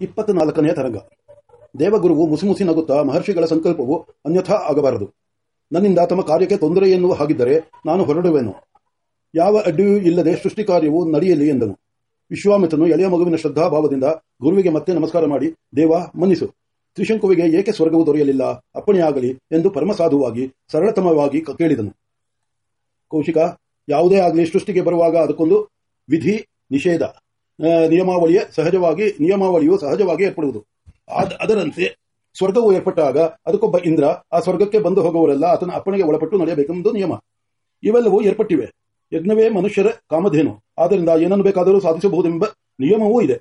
ಇಪ್ಪತ್ನಾಲ್ಕನೆಯ ತರಂಗ. ದೇವಗುರುವು ಮುಸುಮುಸಿ ನಗುತ್ತಾ ಮಹರ್ಷಿಗಳ ಸಂಕಲ್ಪವು ಅನ್ಯಥಾ ಆಗಬಾರದು. ನನ್ನಿಂದ ತಮ್ಮ ಕಾರ್ಯಕ್ಕೆ ತೊಂದರೆ ಎನ್ನುವ ಹಾಗಿದ್ದರೆ ನಾನು ಹೊರಡುವೆನು. ಯಾವ ಅಡ್ಡಿಯೂ ಇಲ್ಲದೆ ಸೃಷ್ಟಿ ಕಾರ್ಯವು ನಡೆಯಲಿ ಎಂದನು. ವಿಶ್ವಾಮಿತನು ಎಳೆಯ ಮಗುವಿನ ಶ್ರದ್ಧಾಭಾವದಿಂದ ಗುರುವಿಗೆ ಮತ್ತೆ ನಮಸ್ಕಾರ ಮಾಡಿ, ದೇವ, ಮನ್ನಿಸು. ತ್ರಿಶಂಕುವಿಗೆ ಏಕೆ ಸ್ವರ್ಗವು ದೊರೆಯಲಿಲ್ಲ ಅಪ್ಪಣೆಯಾಗಲಿ ಎಂದು ಪರಮಸಾಧುವಾಗಿ, ಸರಳತಮವಾಗಿ ಕೇಳಿದನು. ಕೌಶಿಕ, ಯಾವುದೇ ಆಗಲಿ ಸೃಷ್ಟಿಗೆ ಬರುವಾಗ ಅದಕ್ಕೊಂದು ವಿಧಿ ನಿಷೇಧ. ನಿಯಮಾವಳಿಯ ಸಹಜವಾಗಿ, ನಿಯಮಾವಳಿಯು ಸಹಜವಾಗಿ ಏರ್ಪಡುವುದು. ಅದರಂತೆ ಸ್ವರ್ಗವು ಏರ್ಪಟ್ಟಾಗ ಅದಕ್ಕೊಬ್ಬ ಇಂದ್ರ ಆ ಸ್ವರ್ಗಕ್ಕೆ ಬಂದು ಹೋಗುವವರೆಲ್ಲ ಆತನ ಅಪ್ಪಣೆಗೆ ಒಳಪಟ್ಟು ನಡೆಯಬೇಕೆಂಬುದು ನಿಯಮ. ಇವೆಲ್ಲವೂ ಏರ್ಪಟ್ಟಿವೆ. ಯಜ್ಞವೇ ಮನುಷ್ಯರ ಕಾಮಧೇನು. ಆದ್ದರಿಂದ ಏನನ್ನು ಬೇಕಾದರೂ ಸಾಧಿಸಬಹುದೆಂಬ ನಿಯಮವೂ ಇದೆ.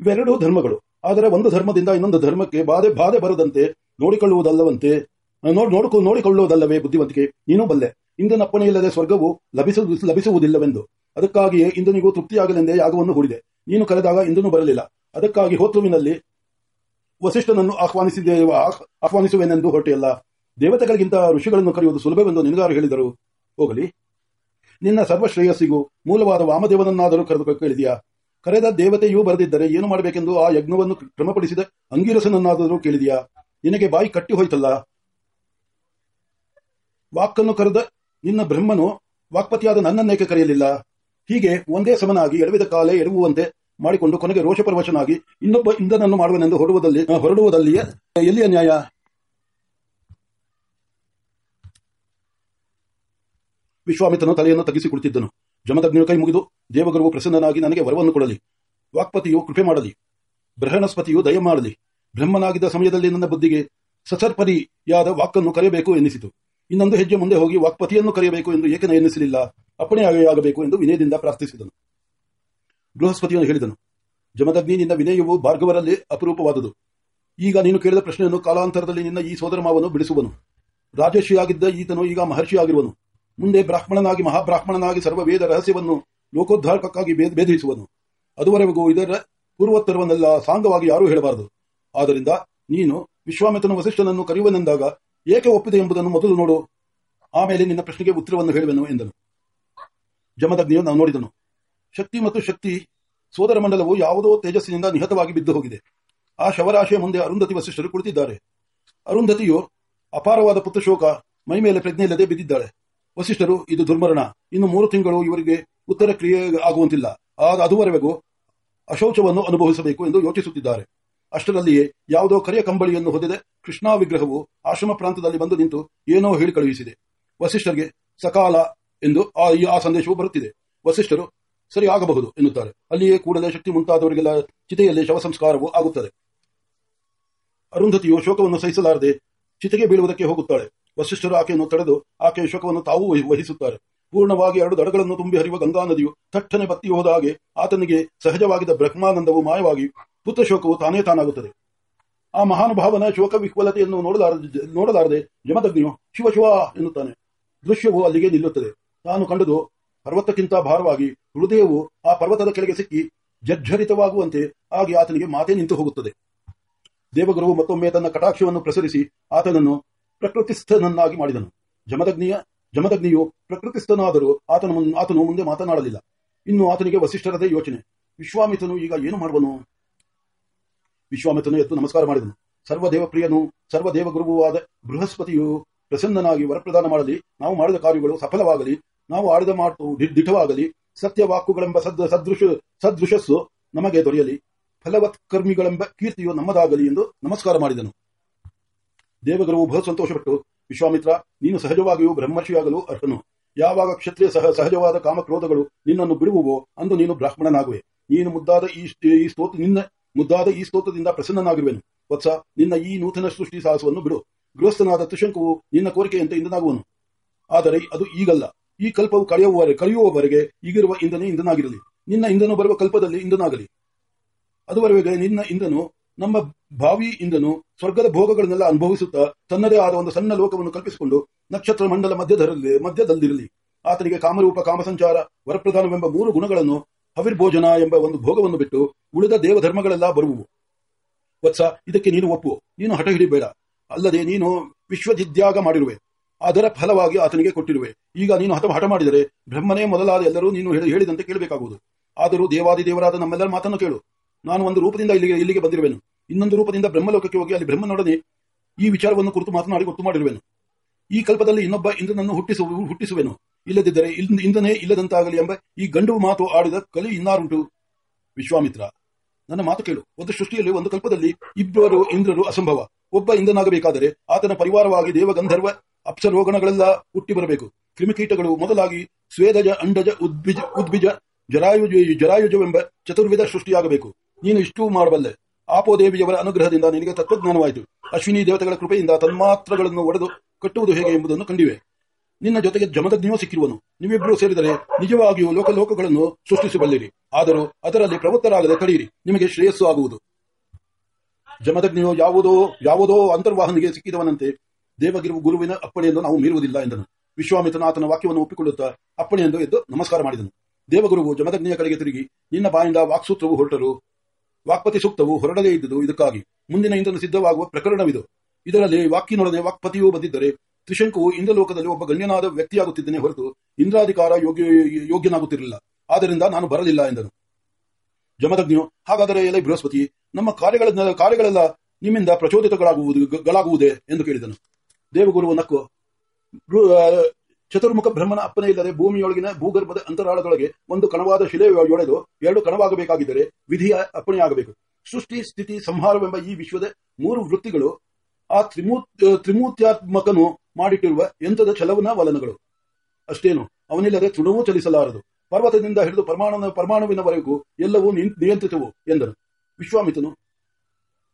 ಇವೆರಡೂ ಧರ್ಮಗಳು. ಆದರೆ ಒಂದು ಧರ್ಮದಿಂದ ಇನ್ನೊಂದು ಧರ್ಮಕ್ಕೆ ಬಾಧೆ ಬಾಧೆ ಬರದಂತೆ ನೋಡಿಕೊಳ್ಳುವುದಲ್ಲವಂತೆ ನೋಡ್ ನೋಡಿಕೊ ನೋಡಿಕೊಳ್ಳುವುದಲ್ಲವೇ ಬುದ್ಧಿವಂತಿಕೆ. ನೀನು ಬಲ್ಲೆ. ಇಂದನ ಅಪ್ಪಣೆಯಿಲ್ಲದೆ ಸ್ವರ್ಗವು ಲಭಿಸು, ಲಭಿಸುವುದಿಲ್ಲವೆಂದು. ಅದಕ್ಕಾಗಿಯೇ ಇಂದನಿಗೂ ತೃಪ್ತಿಯಾಗಲೆಂದೇ ಯಾಗವನ್ನು ಹೂಡಿದೆ. ನೀನು ಕರೆದಾಗ ಇಂದನು ಬರಲಿಲ್ಲ. ಅದಕ್ಕಾಗಿ ಹೋತೃವಿನಲ್ಲಿ ವಸಿಷ್ಠನನ್ನು ಆಹ್ವಾನಿಸಿದೆ ಆಹ್- ಆಹ್ವಾನಿಸುವೆನೆಂದು ಹೊರಟಿಯಲ್ಲ. ದೇವತೆಗಳಿಗಿಂತ ಋಷಿಗಳನ್ನು ಕರೆಯುವುದು ಸುಲಭವೆಂದು ನಿನಗಾರು ಹೇಳಿದರು. ಹೋಗಲಿ. ನಿನ್ನ ಸರ್ವಶ್ರೇಯಸ್ಸಿಗೂ ಮೂಲವಾದ ವಾಮದೇವನನ್ನಾದರೂ ಕರೆದು ಕೇಳಿದೆಯಾ? ಕರೆದ ದೇವತೆಯೂ ಬರೆದಿದ್ದರೆ ಏನು ಮಾಡಬೇಕೆಂದು ಆ ಯಜ್ಞವನ್ನು ಕ್ರಮಪಡಿಸಿದ ಅಂಗೀರಸನನ್ನಾದರೂ ಕೇಳಿದೆಯಾ? ನಿನಗೆ ಬಾಯಿ ಕಟ್ಟಿ ಹೋಯ್ತಲ್ಲ. ವಾಕ್ಕನ್ನು ಕರೆದ ನಿನ್ನ ಬ್ರಹ್ಮನು ವಾಕ್ಪತಿಯಾದ ನನ್ನನ್ನೇಕೆ ಕರೆಯಲಿಲ್ಲ? ಹೀಗೆ ಒಂದೇ ಸಮನಾಗಿ ಎಡವಿದ ಕಾಲೇ ಎಡವುವಂತೆ ಮಾಡಿಕೊಂಡು ಕೊನೆಗೆ ರೋಷಪರವಶನಾಗಿ ಇನ್ನೊಬ್ಬ ಇಂಧನನ್ನು ಮಾಡುವನೆಂದು ಹೊರಡುವುದಲ್ಲಿ ಹೊರಡುವುದಲ್ಲಿಯೇ, ಎಲ್ಲಿಯ ನ್ಯಾಯ? ವಿಶ್ವಾಮಿತನು ತಲೆಯನ್ನು ತಗ್ಗಿಸಿಕೊಡುತ್ತಿದ್ದನು ಜಮದಗ್ನಿಯ ಕೈ ಮುಗಿದು ದೇವಗುರುವು ಪ್ರಸನ್ನನಾಗಿ ನನಗೆ ವರವನ್ನು ಕೊಡಲಿ. ವಾಕ್ಪತಿಯು ಕೃಪೆ ಮಾಡಲಿ. ಬೃಹಣಸ್ಪತಿಯು ದಯ ಮಾಡಲಿ. ಬ್ರಹ್ಮನಾಗಿದ್ದ ಸಮಯದಲ್ಲಿ ನನ್ನ ಬುದ್ಧಿಗೆ ಸಸರ್ಪರಿಯಾದ ವಾಕನ್ನು ಕರೆಯಬೇಕು ಎನ್ನಿಸಿತು. ಇನ್ನೊಂದು ಹೆಜ್ಜೆ ಮುಂದೆ ಹೋಗಿ ವಾಕ್ಪತಿಯನ್ನು ಕರೆಯಬೇಕು ಎಂದು ಏಕೆ ಎನ್ನಿಸಲಿಲ್ಲ. ಅಪ್ಪಣೆಯಾಗಬೇಕು ಎಂದು ವಿನಯದಿಂದ ಪ್ರಾರ್ಥಿಸಿದನು. ಬೃಹಸ್ಪತಿಯನ್ನು ಹೇಳಿದನು ಜಮದಗ್ನಿ ನಿನ್ನ ವಿನಯವು ಭಾರ್ಗವರಲ್ಲಿ ಅಪರೂಪವಾದುದು. ಈಗ ನೀನು ಕೇಳಿದ ಪ್ರಶ್ನೆಯನ್ನು ಕಾಲಾಂತರದಲ್ಲಿ ನಿನ್ನ ಈ ಸೋದರ ಮಾವನ್ನು ಬಿಡಿಸುವನು. ರಾಜೇಶಿಯಾಗಿದ್ದ ಈತನು ಈಗ ಮಹರ್ಷಿಯಾಗಿರುವನು. ಮುಂದೆ ಬ್ರಾಹ್ಮಣನಾಗಿ, ಮಹಾಬ್ರಾಹ್ಮಣನಾಗಿ ಸರ್ವ ವೇದ ರಹಸ್ಯವನ್ನು ಲೋಕೋದ್ಧಾರಕಕ್ಕಾಗಿ ಭೇದ- ಭೇದಿಸುವನು. ಅದುವರೆಗೂ ಇದರ ಪೂರ್ವೋತ್ತರವನ್ನೆಲ್ಲ ಸಾಂಗವಾಗಿ ಯಾರೂ ಹೇಳಬಾರದು. ಆದ್ದರಿಂದ ನೀನು ವಿಶ್ವಾಮಿತ್ರನ ವಸಿಷ್ಠನನ್ನು ಕರೆಯುವನೆಂದಾಗ ಏಕೆ ಒಪ್ಪಿದೆ ಎಂಬುದನ್ನು ಮೊದಲು ನೋಡು. ಆಮೇಲೆ ನಿನ್ನ ಪ್ರಶ್ನೆಗೆ ಉತ್ತರವನ್ನು ಹೇಳುವೆನು ಎಂದನು. ಜಮದಗ್ನಿಯು ನಾವು ನೋಡಿದನು. ಶಕ್ತಿ ಮತ್ತು ಶಕ್ತಿ ಸೋದರ ಮಂಡಲವು ಯಾವುದೋ ತೇಜಸ್ಸಿನಿಂದ ನಿಹತವಾಗಿ ಬಿದ್ದು ಹೋಗಿದೆ. ಆ ಶವರಾಶಿಯ ಮುಂದೆ ಅರುಂಧತಿ ವಸಿಷ್ಠರು ಕುಳಿತಿದ್ದಾರೆ. ಅರುಂಧತಿಯು ಅಪಾರವಾದ ಪುತ್ರಶೋಕ, ಮೈ ಮೇಲೆ ಪ್ರಜ್ಞೆ ಇಲ್ಲದೆ ಬಿದ್ದಿದ್ದಾಳೆ. ವಸಿಷ್ಠರು, ಇದು ದುರ್ಮರಣ. ಇನ್ನು ಮೂರು ತಿಂಗಳು ಇವರಿಗೆ ಉತ್ತರ ಕ್ರಿಯೆ ಆಗುವಂತಿಲ್ಲ. ಆಗ ಅದುವರೆಗೂ ಅಶೌಚವನ್ನು ಅನುಭವಿಸಬೇಕು ಎಂದು ಯೋಚಿಸುತ್ತಿದ್ದಾರೆ. ಅಷ್ಟರಲ್ಲಿಯೇ ಯಾವುದೋ ಕರಿಯ ಕಂಬಳಿಯನ್ನು ಹೊಂದಿದ. ಕೃಷ್ಣಾ ವಿಗ್ರಹವು ಆಶ್ರಮ ಪ್ರಾಂತದಲ್ಲಿ ಬಂದು ನಿಂತು ಏನೋ ಹೇಳಿ ಕಳುಹಿಸಿದೆ. ವಸಿಷ್ಠರಿಗೆ, ಸಕಾಲ ಎಂದು ಆ ಸಂದೇಶವು ಬರುತ್ತಿದೆ. ವಸಿಷ್ಠರು ಸರಿ ಆಗಬಹುದು ಎನ್ನುತ್ತಾರೆ. ಅಲ್ಲಿಯೇ ಕೂಡಲೇ ಶಕ್ತಿ ಮುಂತಾದವರಿಗೆಲ್ಲ ಚಿತೆಯಲ್ಲಿ ಶವ ಸಂಸ್ಕಾರವೂ ಆಗುತ್ತದೆ. ಅರುಂಧತಿಯು ಶೋಕವನ್ನು ಸಹಿಸಲಾರದೆ ಚಿತೆಗೆ ಬೀಳುವುದಕ್ಕೆ ಹೋಗುತ್ತಾಳೆ. ವಸಿಷ್ಠರು ಆಕೆಯನ್ನು ತಡೆದು ಆಕೆಯ ಶೋಕವನ್ನು ತಾವೂ ವಹಿ- ವಹಿಸುತ್ತಾರೆ. ಪೂರ್ಣವಾಗಿ ಎರಡು ದಡಗಳನ್ನು ತುಂಬಿ ಹರಿಯುವ ಗಂಗಾ ನದಿಯು ಥಟ್ಟನೆ ಬತ್ತಿ ಹೋದ ಹಾಗೆ ಆತನಿಗೆ ಸಹಜವಾಗಿದ್ದ ಬ್ರಹ್ಮಾನಂದವು ಮಾಯವಾಗಿ ಪುತ್ರ ಶೋಕವು ತಾನೇ ತಾನಾಗುತ್ತದೆ. ಆ ಮಹಾನುಭಾವನ ಶೋಕ ವಿಹ್ವಲತೆಯನ್ನು ನೋಡಲಾರದೆ ನೋಡಲಾರದೆ ಜಮದಗ್ನಿಯು ಶಿವ ಶಿವ ಎನ್ನುತ್ತಾನೆ. ದೃಶ್ಯವು ಅಲ್ಲಿಗೆ ನಿಲ್ಲುತ್ತದೆ. ತಾನು ಕಂಡುದು ಪರ್ವತಕ್ಕಿಂತ ಭಾರವಾಗಿ ಹೃದಯವು ಆ ಪರ್ವತದ ಕೆಳಗೆ ಸಿಕ್ಕಿ ಜರ್ಜರಿತವಾಗುವಂತೆ ಆಗಿ ಆತನಿಗೆ ಮಾತೇ ನಿಂತು ಹೋಗುತ್ತದೆ. ದೇವಗುರುವು ಮತ್ತೊಮ್ಮೆ ತನ್ನ ಕಟಾಕ್ಷವನ್ನು ಪ್ರಸರಿಸಿ ಆತನನ್ನು ಪ್ರಕೃತಿಸ್ಥನನ್ನಾಗಿ ಮಾಡಿದನು. ಜಮದಗ್ನಿಯ, ಜಮದಗ್ನಿಯು ಪ್ರಕೃತಿಸ್ಥನಾದರೂ ಆತನ ಆತನು ಮುಂದೆ ಮಾತನಾಡಲಿಲ್ಲ. ಇನ್ನು ಆತನಿಗೆ ವಸಿಷ್ಠರದೇ ಯೋಚನೆ. ವಿಶ್ವಾಮಿತನು ಈಗ ಏನು ಮಾಡುವನು? ವಿಶ್ವಾಮಿತನು ಎತ್ತು ನಮಸ್ಕಾರ ಮಾಡಿದನು. ಸರ್ವದೇವಪ್ರಿಯನು ಸರ್ವದೇವಗುರುವಾದ ಬೃಹಸ್ಪತಿಯು ಪ್ರಸನ್ನನಾಗಿ ವರಪ್ರದಾನ ಮಾಡಲಿ. ನಾವು ಮಾಡಿದ ಕಾರ್ಯಗಳು ಸಫಲವಾಗಲಿ. ನಾವು ಆಡಿದ ಮಾತು ದಿಢವಾಗಲಿ ಸತ್ಯವಾಕುಗಳೆಂಬ ಸದ್ ಸದೃಶ ಸದೃಶಸ್ಸು ನಮಗೆ ದೊರೆಯಲಿ, ಫಲವತ್ ಕರ್ಮಿಗಳೆಂಬ ಕೀರ್ತಿಯು ನಮ್ಮದಾಗಲಿ ಎಂದು ನಮಸ್ಕಾರ ಮಾಡಿದನು. ದೇವಗುರುವು ಬಹು ಸಂತೋಷಪಟ್ಟು, ವಿಶ್ವಾಮಿತ್ರ, ನೀನು ಸಹಜವಾಗಿಯೂ ಬ್ರಹ್ಮರ್ಷಿಯಾಗಲು ಅರ್ಹನು. ಯಾವಾಗ ಕ್ಷತ್ರಿಯ ಸಹ ಸಹಜವಾದ ಕಾಮಕ್ರೋಧಗಳು ನಿನ್ನನ್ನು ಬಿಡುವುವೋ, ಅಂದು ನೀನು ಬ್ರಾಹ್ಮಣನಾಗುವೆ. ನೀನು ಮುದ್ದಾದ ಈ ಈ ಸ್ತೋತ್ರ ನಿನ್ನ ಮುದ್ದಾದ ಈ ಸ್ತೋತ್ರದಿಂದ ಪ್ರಸನ್ನನಾಗಿರುವೆನು. ವತ್ಸ, ನಿನ್ನ ಈ ನೂತನ ಸೃಷ್ಟಿ ಸಾಹಸವನ್ನು ಬಿಡು. ಗೃಹಸ್ಥನಾದ ತ್ರಿಶಂಕುವು ನಿನ್ನ ಕೋರಿಕೆಯಂತೆ ಇಂದನಾಗುವನು ಆದರೆ ಅದು ಈಗಲ್ಲ. ಈ ಕಲ್ಪವು ಕಳೆಯುವವರೆ ಕಳೆಯುವವರೆಗೆ ಈಗಿರುವ ಇಂಧನೇ ಇಂಧನಾಗಿರಲಿ ನಿನ್ನ ಇಂಧನು ಬರುವ ಕಲ್ಪದಲ್ಲಿ ಇಂಧನಾಗಲಿ ಅದುವರೆಗೆ ನಿನ್ನ ಇಂಧನು ನಮ್ಮ ಭಾವಿ ಇಂಧನು ಸ್ವರ್ಗದ ಭೋಗಗಳನ್ನೆಲ್ಲ ಅನುಭವಿಸುತ್ತಾ ತನ್ನದೇ ಆದ ಒಂದು ಸಣ್ಣ ಲೋಕವನ್ನು ಕಲ್ಪಿಸಿಕೊಂಡು ನಕ್ಷತ್ರ ಮಂಡಲ ಮಧ್ಯದಲ್ಲಿ ಮಧ್ಯದಲ್ಲಿರಲಿ. ಆತನಿಗೆ ಕಾಮರೂಪ, ಕಾಮಸಂಚಾರ, ವರಪ್ರಧಾನವೆಂಬ ಮೂರು ಗುಣಗಳನ್ನು ಹವಿರ್ಭೋಜನ ಎಂಬ ಒಂದು ಭೋಗವನ್ನು ಬಿಟ್ಟು ಉಳಿದ ದೇವಧರ್ಮಗಳೆಲ್ಲ ಬರುವು. ವತ್ಸ, ಇದಕ್ಕೆ ನೀನು ಒಪ್ಪು. ನೀನು ಹಠ ಹಿಡಿಬೇಡ. ಅಲ್ಲದೆ ನೀನು ವಿಶ್ವಜಿದ್ಯಾಗ ಮಾಡಿರುವೆ. ಅದರ ಫಲವಾಗಿ ಆತನಿಗೆ ಕೊಟ್ಟಿರುವೆ. ಈಗ ನೀನು ಹತ ಹಠ ಮಾಡಿದರೆ ಬ್ರಹ್ಮನೇ ಮೊದಲಾದ ಎಲ್ಲರೂ ನೀನು ಹೇಳಿ- ಹೇಳಿದಂತೆ ಕೇಳಬೇಕಾಗುವುದು. ಆದರೂ ದೇವಾದಿ ದೇವರಾದ ನಮ್ಮೆಲ್ಲರ ಮಾತನ್ನು ಕೇಳು. ನಾನು ಒಂದು ರೂಪದಿಂದ ಇಲ್ಲಿಗೆ ಇಲ್ಲಿಗೆ ಬಂದಿರುವೆನು. ಇನ್ನೊಂದು ರೂಪದಿಂದ ಬ್ರಹ್ಮಲೋಕಕ್ಕೆ ಹೋಗಿ ಅಲ್ಲಿ ಬ್ರಹ್ಮನೊಡನೆ ಈ ವಿಚಾರವನ್ನು ಕುರಿತು ಮಾತನಾಡಿ ಗೊತ್ತು ಮಾಡಿರುವೆನು. ಈ ಕಲ್ಪದಲ್ಲಿ ಇನ್ನೊಬ್ಬ ಇಂದ್ರನನ್ನು ಹುಟ್ಟಿಸು, ಹುಟ್ಟಿಸುವೆನು. ಇಲ್ಲದಿದ್ದರೆ ಇಂದನೇ ಇಂದ್ರನೇ ಇಲ್ಲದಂತಾಗಲಿ ಎಂಬ ಈ ಗಂಡು ಮಾತು ಆಡಿದ ಕಲಿ ಇನ್ನಾರುಂಟು. ವಿಶ್ವಾಮಿತ್ರ, ನನ್ನ ಮಾತು ಕೇಳು. ಒಂದು ಸೃಷ್ಟಿಯಲ್ಲಿ ಒಂದು ಕಲ್ಪದಲ್ಲಿ ಇಬ್ಬರು ಇಂದ್ರರು ಅಸಂಭವ. ಒಬ್ಬ ಇಂದ್ರನಾಗಬೇಕಾದರೆ ಆತನ ಪರಿವಾರವಾಗಿ ದೇವಗಂಧರ್ವ ಅಪ್ಸರೋಗಣಗಳೆಲ್ಲ ಹುಟ್ಟಿ ಬರಬೇಕು ಕ್ರಿಮಿಕೀಟಗಳು ಮೊದಲಾಗಿ ಸ್ವೇದಜ, ಅಂಡಜ ಉದ್ಬಿಜ ಉದ್ಬಿಜ ಜರಾಯುಜ, ಜರಾಯುಜವೆಂಬ ಚತುರ್ವಿಧ ಸೃಷ್ಟಿಯಾಗಬೇಕು. ನೀನು ಇಷ್ಟೂ ಮಾಡಬಲ್ಲೆ. ಆಪೋದೇವಿಯವರ ಅನುಗ್ರಹದಿಂದ ನಿನಗೆ ತತ್ವಜ್ಞಾನವಾಯಿತು. ಅಶ್ವಿನಿ ದೇವತೆಗಳ ಕೃಪೆಯಿಂದ ತನ್ಮಾತ್ರಗಳನ್ನು ಒಡೆದು ಕಟ್ಟುವುದು ಹೇಗೆ ಎಂಬುದನ್ನು ಕಂಡಿವೆ. ನಿನ್ನ ಜೊತೆಗೆ ಜಮದಗ್ನಿಯೂ ಸಿಕ್ಕಿರುವನು. ನೀವಿಬ್ಬರು ಸೇರಿದರೆ ನಿಜವಾಗಿಯೂ ಲೋಕಲೋಕಗಳನ್ನು ಸೃಷ್ಟಿಸಬಲ್ಲಿರಿ. ಆದರೂ ಅದರಲ್ಲಿ ಪ್ರವೃತ್ತರಾಗದೆ ತಡೆಯಿರಿ ನಿಮಗೆ ಶ್ರೇಯಸ್ಸು ಆಗುವುದು. ಜಮದಗ್ನಿಯು ಯಾವುದೋ ಯಾವುದೋ ಅಂತರ್ವಾಹನಿಗೆ ಸಿಕ್ಕಿದವನಂತೆ ದೇವಗಿರು ಗುರುವಿನ ಅಪ್ಪಣೆಯನ್ನು ನಾವು ಮೀರುವುದಿಲ್ಲ ಎಂದನು. ವಿಶ್ವಾಮಿತ್ರನ ಆತನ ವಾಕ್ಯವನ್ನು ಒಪ್ಪಿಕೊಳ್ಳುತ್ತಾ ಅಪ್ಪಣೆಯೆಂದು ಎದ್ದು ನಮಸ್ಕಾರ ಮಾಡಿದನು. ದೇವಗುರುವು ಜಮದಗ್ನಿಯ ಕಡೆಗೆ ತಿರುಗಿ, ನಿನ್ನ ಬಾಯಿಂದ ವಾಕ್ಸೂತ್ರವು ಹೊರಟರು. ವಾಕ್ಪತಿ ಸೂಕ್ತವು ಹೊರಡದೇ ಇದ್ದುದು, ಇದಕ್ಕಾಗಿ. ಮುಂದಿನ ಇಂದ್ರನು ಸಿದ್ಧವಾಗುವ ಪ್ರಕರಣವಿದು. ಇದರಲ್ಲಿ ವಾಕ್ಯನೊಡನೆ ವಾಕ್ಪತಿಯೂ ಬಂದಿದ್ದರೆ, ತ್ರಿಶಂಕುವು ಇಂದ್ರಲೋಕದಲ್ಲಿ ಒಬ್ಬ ಗಣ್ಯನಾದ ವ್ಯಕ್ತಿಯಾಗುತ್ತಿದ್ದೇನೆ ಹೊರತು ಇಂದ್ರಾಧಿಕಾರ ಯೋಗ್ಯ, ಯೋಗ್ಯನಾಗುತ್ತಿರಲಿಲ್ಲ. ಆದ್ದರಿಂದ ನಾನು ಬರಲಿಲ್ಲ ಎಂದನು. ಜಮದಗ್ನಿಯು, ಹಾಗಾದರೆ ಎಲೆ ಬೃಹಸ್ಪತಿ, ನಮ್ಮ ಕಾರ್ಯಗಳ, ಕಾರ್ಯಗಳೆಲ್ಲ ನಿಮ್ಮಿಂದ ಪ್ರಚೋದಿತಗಳಾಗುವುದು ಗಳಾಗುವುದೇ ಎಂದು ಕೇಳಿದನು. ದೇವಗುರುವು ನಕ್ಕು ಚತುರ್ಮುಖ ಬ್ರಹ್ಮನ ಅಪ್ಪನೇ ಇಲ್ಲದೆ ಭೂಮಿಯೊಳಗಿನ ಭೂಗರ್ಭದ ಅಂತರಾಳದೊಳಗೆ ಒಂದು ಕಣವಾದ ಶಿಲೆಯೊಡೆದು ಎರಡು ಕಣವಾಗಬೇಕಾಗಿದ್ದರೆ ವಿಧಿಯ ಅಪ್ಪಣೆಯಾಗಬೇಕು ಸೃಷ್ಟಿ, ಸ್ಥಿತಿ, ಸಂಹಾರವೆಂಬ ಈ ವಿಶ್ವದ ಮೂರು ವೃತ್ತಿಗಳು ಆ ತ್ರಿಮೂ ತ್ರಿಮೂರ್ತ್ಯಾತ್ಮಕನು ಮಾಡಿಟ್ಟಿರುವ ಯಂತ್ರದ ಚಲವನ ವಲನಗಳು. ಅಷ್ಟೇನು, ಅವನಿಲ್ಲದೆ ತೃಣವೂ ಚಲಿಸಲಾರದು. ಪರ್ವತದಿಂದ ಹಿಡಿದು ಪರಮಾಣು ಪರಮಾಣುವಿನವರೆಗೂ ಎಲ್ಲವೂ ನಿಯಂ- ನಿಯಂತ್ರಿತವು ಎಂದನು. ವಿಶ್ವಾಮಿತನು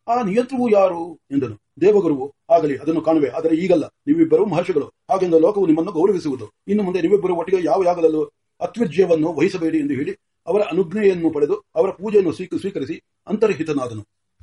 ಆ ನಿಯಂತ್ರವು ಯಾರು? ಎಂದನು. ದೇವಗುರುವು ಆಗಲಿ, ಅದನ್ನು ಕಾಣುವೆ. ಆದರೆ ಈಗಲ್ಲ. ನೀವಿಬ್ಬರು ಮಹರ್ಷಿಗಳು. ಹಾಗೆಂದು ಲೋಕವು ನಿಮ್ಮನ್ನು ಗೌರವಿಸುವುದು. ಇನ್ನು ಮುಂದೆ ನೀವಿಬ್ಬರು ಒಟ್ಟಿಗೆ ಯಾವ ಯಾಗದಲ್ಲೂ ಅತ್ವಜ್ಯವನ್ನು ವಹಿಸಬೇಡಿ ಎಂದು ಹೇಳಿ ಅವರ ಅನುಜ್ಞೆಯನ್ನು ಪಡೆದು ಅವರ ಪೂಜೆಯನ್ನು ಸ್ವೀಕ- ಸ್ವೀಕರಿಸಿ ಅಂತರ್ಹಿತನಾದನು.